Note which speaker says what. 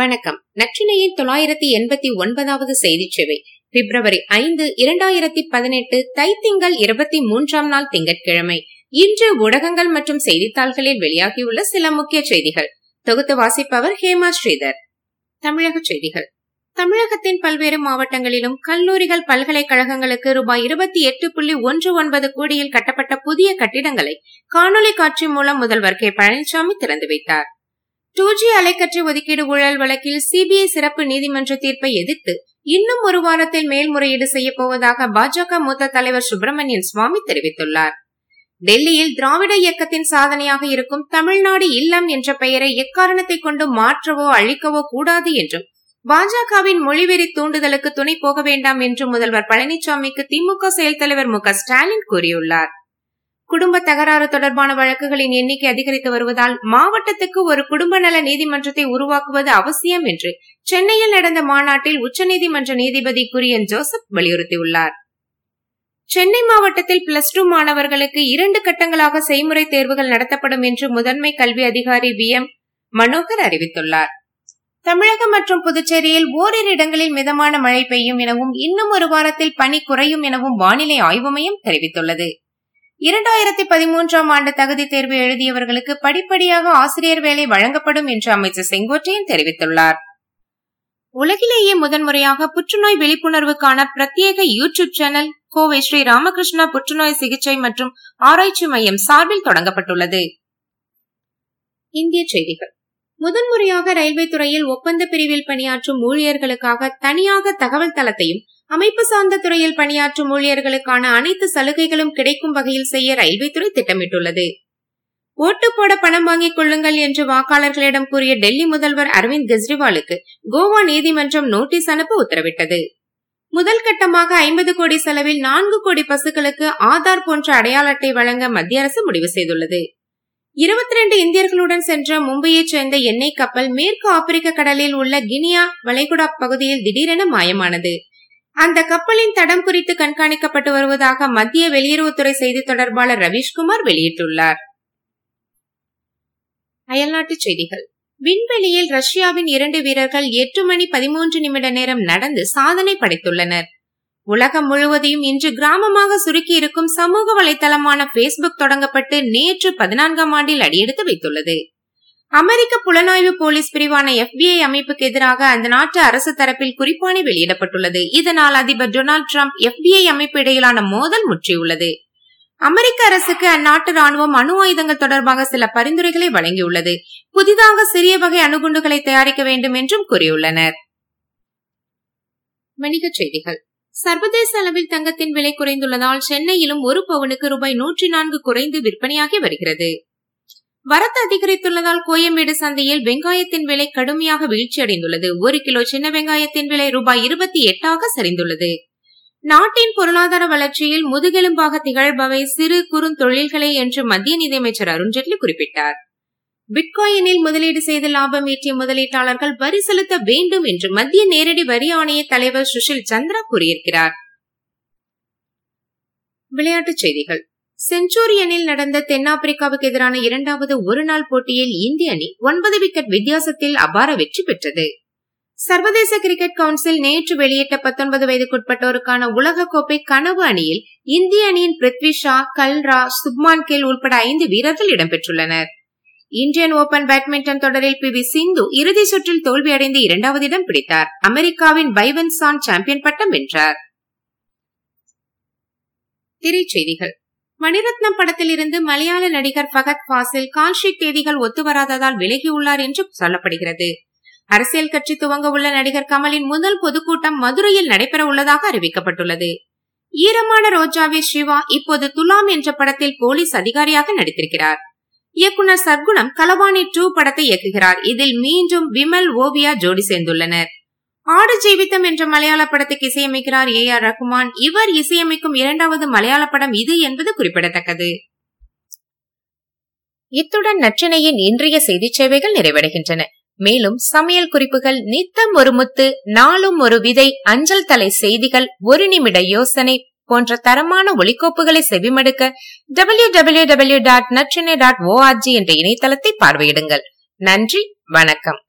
Speaker 1: வணக்கம் நச்சினையின் தொள்ளாயிரத்தி எண்பத்தி ஒன்பதாவது செய்தி சேவை பிப்ரவரி ஐந்து இரண்டாயிரத்தி பதினெட்டு திங்கள் இருபத்தி மூன்றாம் நாள் திங்கட்கிழமை இன்று ஊடகங்கள் மற்றும் செய்தித்தாள்களில் வெளியாகியுள்ள சில முக்கிய செய்திகள் தொகுத்து வாசிப்பவர் ஹேமா ஸ்ரீதர் தமிழக செய்திகள் தமிழகத்தின் பல்வேறு மாவட்டங்களிலும் கல்லூரிகள் பல்கலைக்கழகங்களுக்கு ரூபாய் இருபத்தி எட்டு புள்ளி ஒன்று ஒன்பது கோடியில் கட்டப்பட்ட புதிய கட்டிடங்களை காணொலி காட்சி மூலம் முதல்வர் கே பழனிசாமி திறந்து வைத்தாா் டூ ஜி அலைக்கற்றை ஒதுக்கீடு ஊழல் வழக்கில் சிபிஐ சிறப்பு நீதிமன்ற தீர்ப்பை எதிர்த்து இன்னும் ஒரு வாரத்தில் மேல்முறையீடு செய்யப்போவதாக பாஜக மூத்த தலைவர் சுப்பிரமணியன் சுவாமி தெரிவித்துள்ளார் டெல்லியில் திராவிட இயக்கத்தின் சாதனையாக இருக்கும் தமிழ்நாடு இல்லம் என்ற பெயரை எக்காரணத்தை கொண்டு மாற்றவோ அழிக்கவோ கூடாது என்றும் பாஜகவின் மொழிவெறி தூண்டுதலுக்கு துணை போக வேண்டாம் என்று முதல்வர் பழனிசாமிக்கு திமுக செயல் தலைவர் மு ஸ்டாலின் கூறியுள்ளார் குடும்ப தகராறு தொடர்பான வழக்குகளின் எண்ணிக்கை அதிகரித்து வருவதால் மாவட்டத்துக்கு ஒரு குடும்ப நல நீதிமன்றத்தை உருவாக்குவது அவசியம் என்று சென்னையில் நடந்த மாநாட்டில் உச்சநீதிமன்ற நீதிபதி குரியன் ஜோசப் வலியுறுத்தியுள்ளார் சென்னை மாவட்டத்தில் பிளஸ் டூ மாணவர்களுக்கு இரண்டு கட்டங்களாக செய்முறை தேர்வுகள் நடத்தப்படும் என்று முதன்மை கல்வி அதிகாரி வி எம் மனோகர் அறிவித்துள்ளார் தமிழகம் மற்றும் புதுச்சேரியில் ஓரிரு இடங்களில் மிதமான மழை பெய்யும் எனவும் இன்னும் ஒரு வாரத்தில் பணி குறையும் எனவும் வானிலை ஆய்வு மையம் தெரிவித்துள்ளது இரண்டாயிரத்தி பதிமூன்றாம் ஆண்டு தகுதி தேர்வு எழுதியவர்களுக்கு படிப்படியாக ஆசிரியர் வேலை வழங்கப்படும் என்று அமைச்சர் செங்கோட்டையன் தெரிவித்துள்ளார் உலகிலேயே முதன்முறையாக புற்றுநோய் விழிப்புணர்வுக்கான பிரத்யேக யூடியூப் சேனல் கோவை ஸ்ரீ ராமகிருஷ்ணா புற்றுநோய் சிகிச்சை மற்றும் ஆராய்ச்சி மையம் சார்பில் தொடங்கப்பட்டுள்ளது இந்திய செய்திகள் முதன்முறையாக ரயில்வே துறையில் ஒப்பந்த பிரிவில் பணியாற்றும் ஊழியர்களுக்காக தனியாக தகவல் தளத்தையும் அமைப்பு சார்ந்த துறையில் பணியாற்றும் ஊழியர்களுக்கான அனைத்து சலுகைகளும் கிடைக்கும் வகையில் செய்ய ரயில்வே துறை திட்டமிட்டுள்ளது ஓட்டு போட பணம் வாங்கிக் கொள்ளுங்கள் என்று வாக்காளர்களிடம் கூறிய டெல்லி முதல்வர் அரவிந்த் கெஜ்ரிவாலுக்கு கோவா நீதிமன்றம் நோட்டீஸ் அனுப்ப உத்தரவிட்டது முதல் கட்டமாக ஐம்பது கோடி செலவில் நான்கு கோடி பசுக்களுக்கு ஆதார் போன்ற அடையாள அட்டை வழங்க மத்திய அரசு முடிவு செய்துள்ளது இருபத்தி ரெண்டு இந்தியர்களுடன் சென்ற மும்பையைச் சேர்ந்த எண்ணெய் கப்பல் மேற்கு ஆப்பிரிக்க கடலில் உள்ள கினியா வளைகுடா பகுதியில் திடீரென மாயமானது அந்த கப்பலின் தடம் குறித்து கண்காணிக்கப்பட்டு வருவதாக மத்திய வெளியுறவுத்துறை செய்தி தொடர்பாளர் ரவீஷ்குமார் வெளியிட்டுள்ளார் அயல்நாட்டுச் செய்திகள் விண்வெளியில் ரஷ்யாவின் இரண்டு வீரர்கள் எட்டு மணி பதிமூன்று நிமிட நேரம் நடந்து சாதனை படைத்துள்ளனர் உலகம் முழுவதையும் இன்று கிராமமாக சுருக்கி இருக்கும் சமூக வலைதளமான பேஸ்புக் தொடங்கப்பட்டு நேற்று பதினான்காம் ஆண்டில் அடியெடுத்து வைத்துள்ளது அமெரிக்க புலனாய்வு போலீஸ் பிரிவான எஃபிஐ அமைப்புக்கு எதிராக அந்த நாட்டு அரசு தரப்பில் குறிப்பாணி வெளியிடப்பட்டுள்ளது இதனால் அதிபர் டொனால்டு டிரம்ப் எஃபிஐ அமைப்பு இடையிலான மோதல் முற்றியுள்ளது அமெரிக்க அரசுக்கு அந்நாட்டு ராணுவம் அணு ஆயுதங்கள் தொடர்பாக சில பரிந்துரைகளை வழங்கியுள்ளது புதிதாக சிறிய வகை அணுகுண்டுகளை தயாரிக்க வேண்டும் என்றும் கூறியுள்ளனர் வணிகச் செய்திகள் சர்வதேச அளவில் தங்கத்தின் விலை குறைந்துள்ளதால் சென்னையிலும் ஒரு பவுனுக்கு ரூபாய் நூற்றி நான்கு குறைந்து விற்பனையாகி வருகிறது வரத்து அதிகரித்துள்ளதால் கோயம்பேடு சந்தையில் வெங்காயத்தின் விலை கடுமையாக வீழ்ச்சியடைந்துள்ளது ஒரு கிலோ சின்ன வெங்காயத்தின் விலை ரூபாய் இருபத்தி எட்டாக சரிந்துள்ளது நாட்டின் பொருளாதார வளர்ச்சியில் முதுகெலும்பாக திகழ்பவை சிறு குறுந்தொழில்களே என்று மத்திய நிதியமைச்சர் அருண்ஜேட்லி குறிப்பிட்டார் பிட்காயினில் முதலீடு செய்து லாபம் ஈட்டிய முதலீட்டாளர்கள் வரி செலுத்த வேண்டும் என்று மத்திய நேரடி வரி ஆணைய தலைவர் சுஷில் சந்திரா கூறியிருக்கிறார் விளையாட்டுச் செய்திகள் செஞ்சுரியனில் நடந்த தென்னாப்பிரிக்காவுக்கு எதிரான இரண்டாவது ஒருநாள் போட்டியில் இந்திய அணி ஒன்பது விக்கெட் வித்தியாசத்தில் அபார வெற்றி பெற்றது சர்வதேச கிரிக்கெட் கவுன்சில் நேற்று வெளியிட்ட பத்தொன்பது வயதுக்குட்பட்டோருக்கான உலகக்கோப்பை கனவு அணியில் இந்திய அணியின் பிரித்வி ஷா கல்ரா சுப்மான் கேல் உள்பட ஐந்து வீரர்கள் இடம்பெற்றுள்ளனர் இந்தியன் ஓபன் பேட்மிண்டன் தொடரில் பி வி சிந்து இறுதி சுற்றில் தோல்வியடைந்து இரண்டாவது இடம் பிடித்தார் அமெரிக்காவின் பைவன் சான் சாம்பியன் பட்டம் வென்றார் திரைச்செய்திகள் மணிரத்னம் இருந்து மலையாள நடிகர் பகத் பாசில் கால்ஷீட் தேதிகள் ஒத்துவராததால் விலகியுள்ளார் என்று சொல்லப்படுகிறது அரசியல் கட்சி துவங்க உள்ள நடிகர் கமலின் முதல் பொதுக்கூட்டம் மதுரையில் நடைபெற உள்ளதாக அறிவிக்கப்பட்டுள்ளது ஈரமான ரோஜாவே சிவா இப்போது துலாம் என்ற படத்தில் போலீஸ் அதிகாரியாக நடித்திருக்கிறார் இயக்குனர் சர்க்குணம் கலவாணி டூ படத்தை இயக்குகிறார் இதில் மீண்டும் விமல் ஓவியா ஜோடி சேர்ந்துள்ளனர் ஆடு ஜீவித்தம் என்ற மலையாள படத்துக்கு இசையமைக்கிறார் ஏ ஆர் ரகுமான் இவர் இசையமைக்கும் இரண்டாவது மலையாள படம் இது என்பது குறிப்பிடத்தக்கது இத்துடன் நற்றினையின் இன்றைய செய்தி சேவைகள் நிறைவடைகின்றன மேலும் சமையல் குறிப்புகள் நித்தம் ஒரு முத்து நாளும் ஒரு விதை அஞ்சல் தலை செய்திகள் ஒரு நிமிட யோசனை போன்ற தரமான ஒலிக்கோப்புகளை செவிமடுக்க W W W dot Natrinai dot O R G என்ற இணையதளத்தை பார்வையிடுங்கள் நன்றி வணக்கம்